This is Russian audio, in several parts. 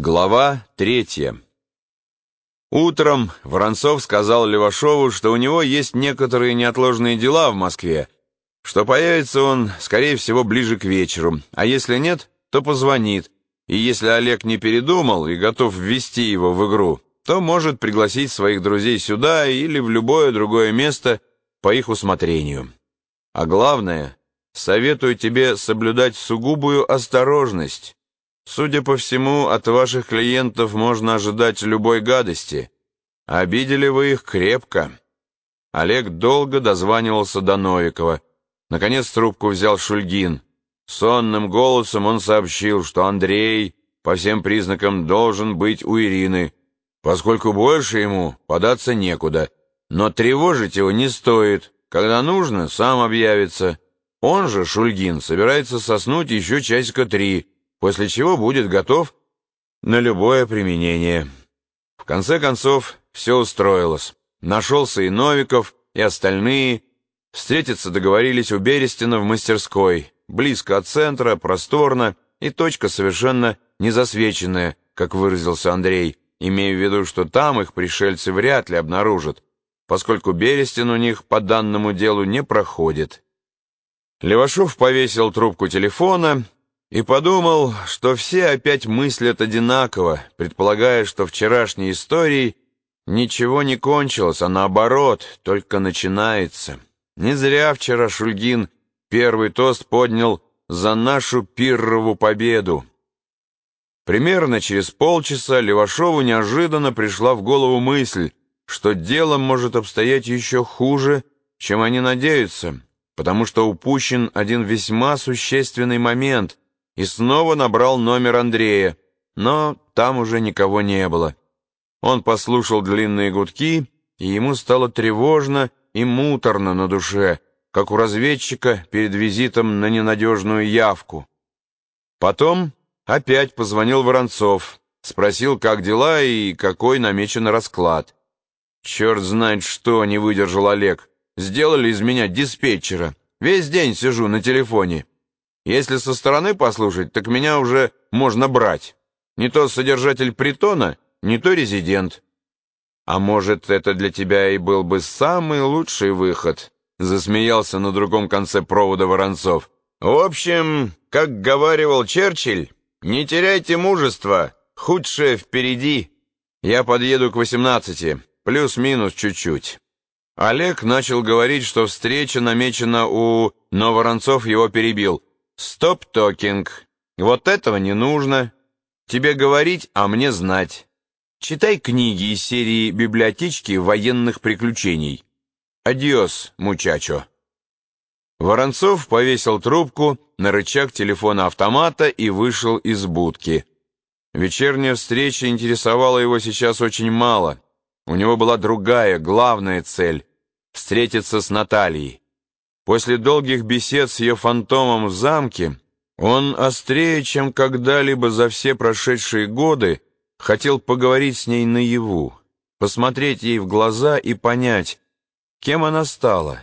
Глава третья. Утром Воронцов сказал Левашову, что у него есть некоторые неотложные дела в Москве, что появится он, скорее всего, ближе к вечеру, а если нет, то позвонит, и если Олег не передумал и готов ввести его в игру, то может пригласить своих друзей сюда или в любое другое место по их усмотрению. А главное, советую тебе соблюдать сугубую осторожность, Судя по всему, от ваших клиентов можно ожидать любой гадости. Обидели вы их крепко. Олег долго дозванивался до Новикова. Наконец трубку взял Шульгин. Сонным голосом он сообщил, что Андрей по всем признакам должен быть у Ирины, поскольку больше ему податься некуда. Но тревожить его не стоит. Когда нужно, сам объявится. Он же, Шульгин, собирается соснуть еще часика три, после чего будет готов на любое применение. В конце концов, все устроилось. Нашелся и Новиков, и остальные. Встретиться договорились у Берестина в мастерской. Близко от центра, просторно, и точка совершенно не засвеченная, как выразился Андрей, имея в виду, что там их пришельцы вряд ли обнаружат, поскольку Берестин у них по данному делу не проходит. Левашов повесил трубку телефона и подумал, что все опять мыслят одинаково, предполагая, что вчерашней историей ничего не кончилось, а наоборот, только начинается. Не зря вчера Шульгин первый тост поднял за нашу пиррову победу. Примерно через полчаса Левашову неожиданно пришла в голову мысль, что дело может обстоять еще хуже, чем они надеются, потому что упущен один весьма существенный момент — и снова набрал номер Андрея, но там уже никого не было. Он послушал длинные гудки, и ему стало тревожно и муторно на душе, как у разведчика перед визитом на ненадежную явку. Потом опять позвонил Воронцов, спросил, как дела и какой намечен расклад. «Черт знает что!» — не выдержал Олег. «Сделали из меня диспетчера. Весь день сижу на телефоне». Если со стороны послушать, так меня уже можно брать. Не то содержатель притона, не то резидент. А может, это для тебя и был бы самый лучший выход, засмеялся на другом конце провода Воронцов. В общем, как говаривал Черчилль, не теряйте мужества, худшее впереди. Я подъеду к восемнадцати, плюс-минус чуть-чуть. Олег начал говорить, что встреча намечена у... Но Воронцов его перебил. Стоп-токинг. Вот этого не нужно. Тебе говорить, а мне знать. Читай книги из серии «Библиотечки военных приключений». Адиос, мучачо. Воронцов повесил трубку на рычаг телефона-автомата и вышел из будки. Вечерняя встреча интересовала его сейчас очень мало. У него была другая, главная цель — встретиться с Натальей. После долгих бесед с ее фантомом в замке он острее, чем когда-либо за все прошедшие годы, хотел поговорить с ней наяву, посмотреть ей в глаза и понять, кем она стала.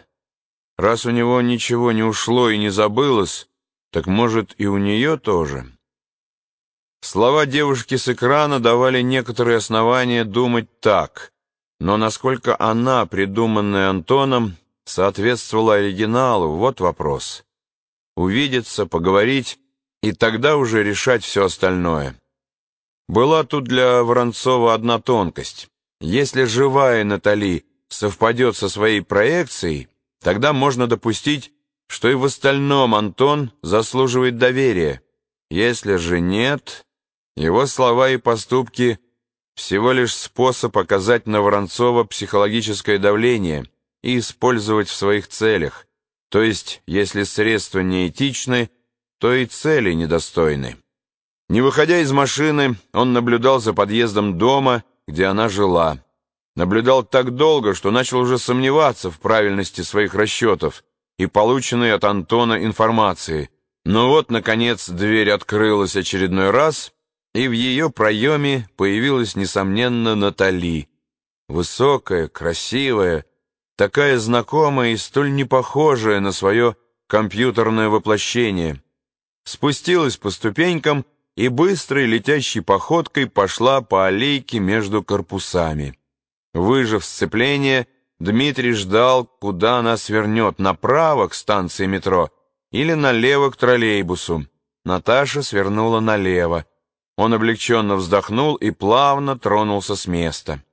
Раз у него ничего не ушло и не забылось, так может и у нее тоже. Слова девушки с экрана давали некоторые основания думать так, но насколько она, придуманная Антоном, соответствовала оригиналу, вот вопрос. Увидеться, поговорить и тогда уже решать все остальное. Была тут для Воронцова одна тонкость. Если живая Натали совпадет со своей проекцией, тогда можно допустить, что и в остальном Антон заслуживает доверия. Если же нет, его слова и поступки всего лишь способ оказать на Воронцова психологическое давление — и использовать в своих целях, то есть, если средства неэтичны, то и цели недостойны. Не выходя из машины, он наблюдал за подъездом дома, где она жила. Наблюдал так долго, что начал уже сомневаться в правильности своих расчетов и полученной от Антона информации. Но вот, наконец, дверь открылась очередной раз, и в ее проеме появилась, несомненно, Натали. Высокая, красивая, такая знакомая и столь непохожая на свое компьютерное воплощение. Спустилась по ступенькам и быстрой летящей походкой пошла по аллейке между корпусами. Выжив сцепление, Дмитрий ждал, куда она свернет, направо к станции метро или налево к троллейбусу. Наташа свернула налево. Он облегченно вздохнул и плавно тронулся с места.